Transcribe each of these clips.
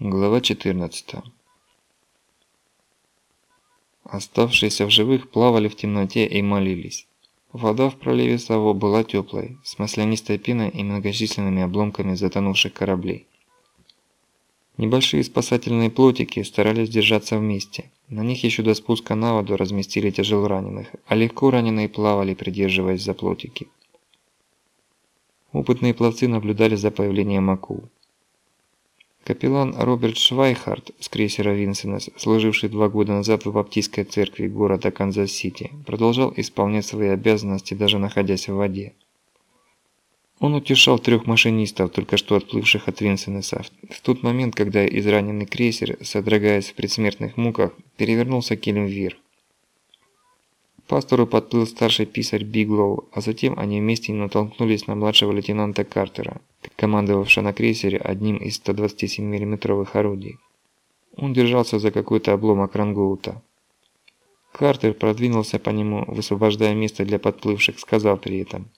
Глава 14. Оставшиеся в живых плавали в темноте и молились. Вода в проливе Саво была теплой, с маслянистой пеной и многочисленными обломками затонувших кораблей. Небольшие спасательные плотики старались держаться вместе. На них еще до спуска на воду разместили тяжелораненых, а легко раненые плавали, придерживаясь за плотики. Опытные пловцы наблюдали за появлением акул. Капеллан Роберт Швайхард с крейсера «Винсенес», служивший два года назад в баптистской церкви города Канзас-Сити, продолжал исполнять свои обязанности, даже находясь в воде. Он утешал трех машинистов, только что отплывших от Винсенеса, в тот момент, когда израненный крейсер, содрогаясь в предсмертных муках, перевернулся килем вверх. Пастору подплыл старший писарь Биглоу, а затем они вместе натолкнулись на младшего лейтенанта Картера, командовавшего на крейсере одним из 127 миллиметровых орудий. Он держался за какой-то обломок рангоута. Картер продвинулся по нему, высвобождая место для подплывших, сказал при этом.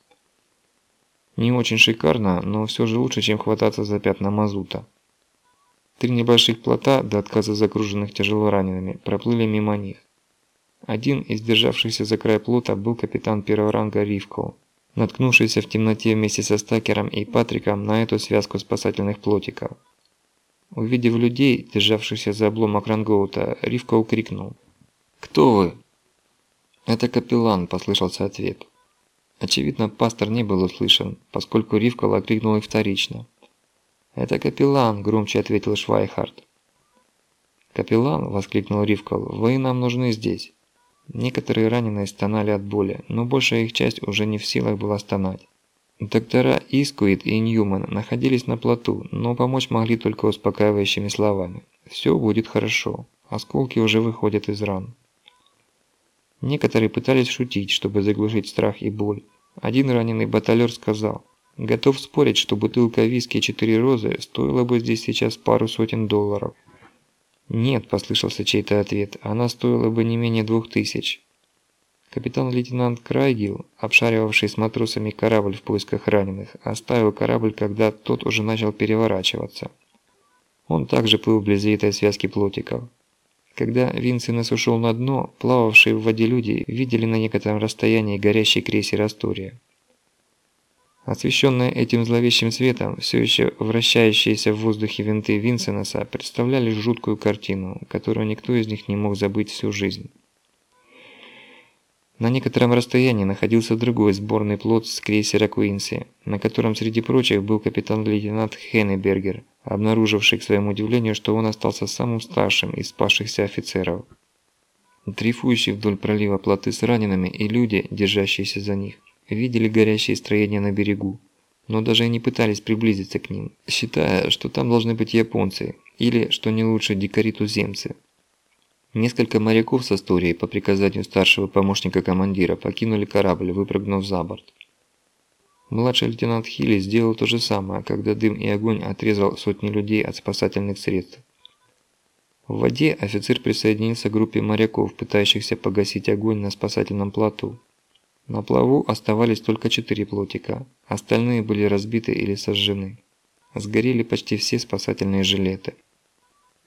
Не очень шикарно, но все же лучше, чем хвататься за пятна мазута. Три небольших плота, до отказа загруженных тяжело ранеными, проплыли мимо них. Один из державшихся за край плота был капитан первого ранга Ривкоу, наткнувшийся в темноте вместе со Стакером и Патриком на эту связку спасательных плотиков. Увидев людей, державшихся за обломок рангоута, Ривкоу крикнул. «Кто вы?» «Это капеллан», – послышался ответ. Очевидно, пастор не был услышан, поскольку Ривкоу окрикнул их вторично. «Это капеллан», – громче ответил Швайхард. «Капеллан!» – воскликнул Ривкол. «Вы нам нужны здесь!» Некоторые раненые стонали от боли, но большая их часть уже не в силах была стонать. Доктора Искуит и Ньюман находились на плоту, но помочь могли только успокаивающими словами. «Все будет хорошо. Осколки уже выходят из ран». Некоторые пытались шутить, чтобы заглушить страх и боль. Один раненый баталер сказал, «Готов спорить, что бутылка виски четыре розы стоила бы здесь сейчас пару сотен долларов». «Нет», – послышался чей-то ответ, – «она стоила бы не менее двух тысяч». Капитан-лейтенант Крайгил, обшаривавший с матросами корабль в поисках раненых, оставил корабль, когда тот уже начал переворачиваться. Он также плыл вблизи этой связки плотиков. Когда Винсенес ушел на дно, плававшие в воде люди видели на некотором расстоянии горящий крейсер «Астория». Освещенные этим зловещим светом, все еще вращающиеся в воздухе винты Винсенеса представляли жуткую картину, которую никто из них не мог забыть всю жизнь. На некотором расстоянии находился другой сборный плот с крейсера Куинси, на котором среди прочих был капитан-лейтенант Хеннебергер, обнаруживший к своему удивлению, что он остался самым старшим из спасшихся офицеров. Дрейфующие вдоль пролива плоты с ранеными и люди, держащиеся за них, видели горящие строения на берегу, но даже не пытались приблизиться к ним, считая, что там должны быть японцы или, что не лучше, дикари-туземцы. Несколько моряков с Астории по приказанию старшего помощника командира покинули корабль, выпрыгнув за борт. Младший лейтенант Хилли сделал то же самое, когда дым и огонь отрезал сотни людей от спасательных средств. В воде офицер присоединился к группе моряков, пытающихся погасить огонь на спасательном плоту. На плаву оставались только четыре плотика, остальные были разбиты или сожжены. Сгорели почти все спасательные жилеты.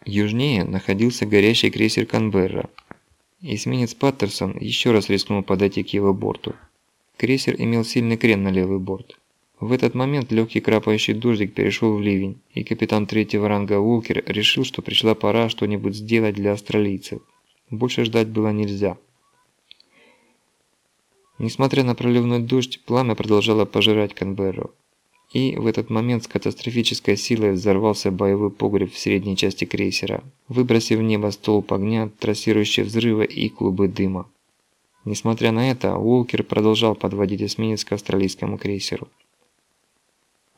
Южнее находился горящий крейсер Канберра. Эсминец Паттерсон еще раз рискнул подойти к его борту. Крейсер имел сильный крен на левый борт. В этот момент легкий крапающий дождик перешел в ливень, и капитан третьего ранга Уолкер решил, что пришла пора что-нибудь сделать для австралийцев. Больше ждать было нельзя. Несмотря на проливной дождь, пламя продолжало пожирать Канберру. И в этот момент с катастрофической силой взорвался боевой погреб в средней части крейсера, выбросив в небо столб огня, трассирующий взрывы и клубы дыма. Несмотря на это, Уолкер продолжал подводить эсминец к австралийскому крейсеру.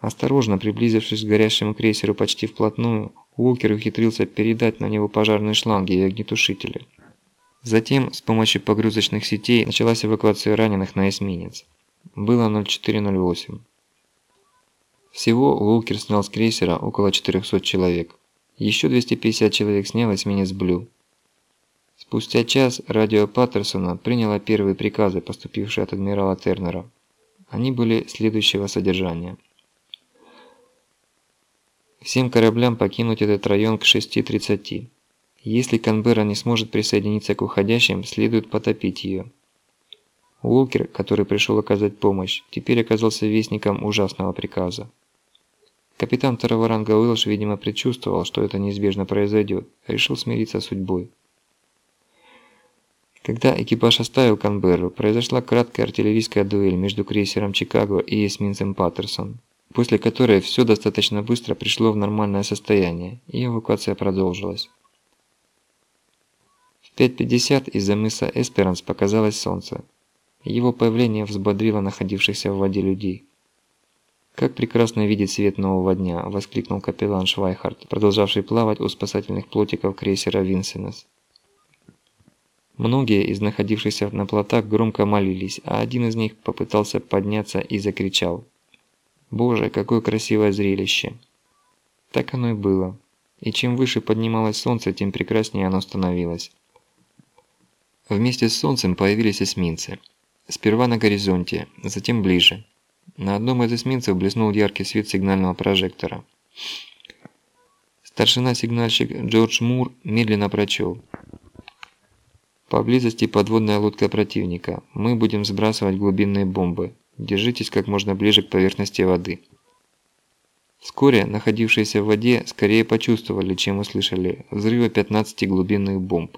Осторожно приблизившись к горящему крейсеру почти вплотную, Уолкер ухитрился передать на него пожарные шланги и огнетушители. Затем с помощью погрузочных сетей началась эвакуация раненых на эсминец. Было 0408. Всего Уолкер снял с крейсера около 400 человек. Еще 250 человек снял эсминец Блю. Спустя час радио Паттерсона приняло первые приказы, поступившие от адмирала Тернера. Они были следующего содержания. Всем кораблям покинуть этот район к 6.30. Если Канберра не сможет присоединиться к уходящим, следует потопить ее. Уолкер, который пришел оказать помощь, теперь оказался вестником ужасного приказа. Капитан второго ранга Уилш, видимо, предчувствовал, что это неизбежно произойдет, решил смириться с судьбой. Когда экипаж оставил Канберру, произошла краткая артиллерийская дуэль между крейсером «Чикаго» и эсминцем «Паттерсон», после которой все достаточно быстро пришло в нормальное состояние, и эвакуация продолжилась. В 5.50 из-за мыса Эсперанс показалось солнце. Его появление взбодрило находившихся в воде людей. «Как прекрасно видеть свет нового дня!» – воскликнул капеллан Швайхард, продолжавший плавать у спасательных плотиков крейсера «Винсенес». Многие из находившихся на плотах громко молились, а один из них попытался подняться и закричал. «Боже, какое красивое зрелище!» Так оно и было. И чем выше поднималось солнце, тем прекраснее оно становилось. Вместе с солнцем появились эсминцы. Сперва на горизонте, затем ближе. На одном из эсминцев блеснул яркий свет сигнального прожектора. Старшина-сигнальщик Джордж Мур медленно прочел. Поблизости подводная лодка противника. Мы будем сбрасывать глубинные бомбы. Держитесь как можно ближе к поверхности воды. Вскоре находившиеся в воде скорее почувствовали, чем услышали взрывы 15 глубинных бомб.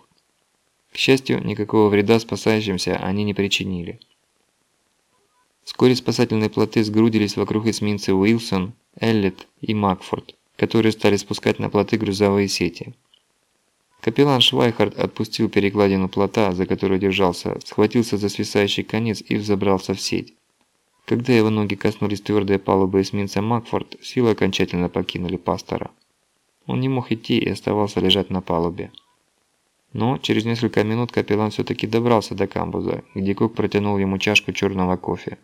К счастью, никакого вреда спасающимся они не причинили. Вскоре спасательные плоты сгрудились вокруг эсминца Уилсон, Эллет и Макфорд, которые стали спускать на плоты грузовые сети. Капеллан Швайхард отпустил перекладину плота, за которую держался, схватился за свисающий конец и взобрался в сеть. Когда его ноги коснулись твердой палубы эсминца Макфорд, силы окончательно покинули пастора. Он не мог идти и оставался лежать на палубе. Но через несколько минут капеллан все-таки добрался до камбуза, где Кок протянул ему чашку черного кофе.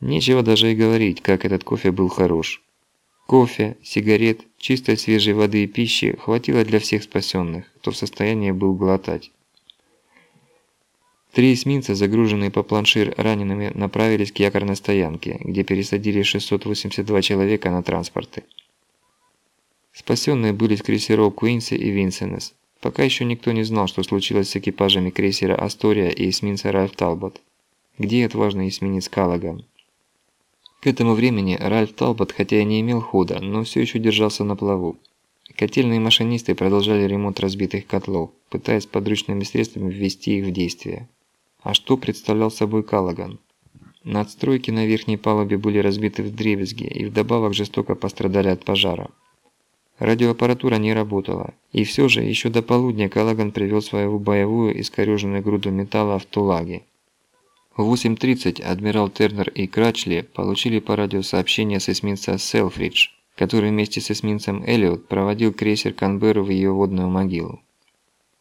Нечего даже и говорить, как этот кофе был хорош. Кофе, сигарет, чистой свежей воды и пищи хватило для всех спасенных, кто в состоянии был глотать. Три эсминца, загруженные по планшир ранеными, направились к якорной стоянке, где пересадили 682 человека на транспорты. Спасенные были крейсеров Куинси и Винсенес. Пока еще никто не знал, что случилось с экипажами крейсера Астория и эсминца Ральф Талбот. Где отважный эсминец Калаган? К этому времени Ральф Талбот, хотя и не имел хода, но все еще держался на плаву. Котельные машинисты продолжали ремонт разбитых котлов, пытаясь подручными средствами ввести их в действие. А что представлял собой Калаган? Надстройки на верхней палубе были разбиты в дребезги и вдобавок жестоко пострадали от пожара. Радиоаппаратура не работала, и все же еще до полудня Калаган привел свою боевую искореженную груду металла в Тулаге. В 8.30 адмирал Тернер и Крачли получили по радио сообщение с эсминца «Селфридж», который вместе с эсминцем «Эллиот» проводил крейсер «Канберру» в ее водную могилу.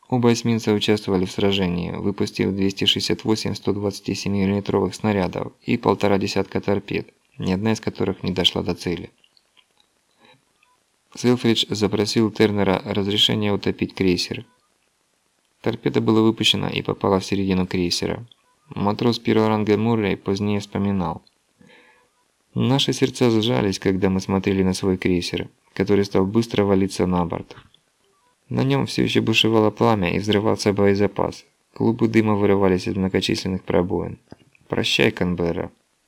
Оба эсминца участвовали в сражении, выпустив 268 127 мм снарядов и полтора десятка торпед, ни одна из которых не дошла до цели. Селфридж запросил Тернера разрешения утопить крейсер. Торпеда была выпущена и попала в середину крейсера. Матрос первого ранга Муррей позднее вспоминал. Наши сердца сжались, когда мы смотрели на свой крейсер, который стал быстро валиться на борт. На нем все еще бушевало пламя и взрывался боезапас. Клубы дыма вырывались из многочисленных пробоин. «Прощай, Канберра».